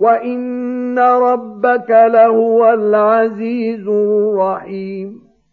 وإن ربك لهو العزيز الرحيم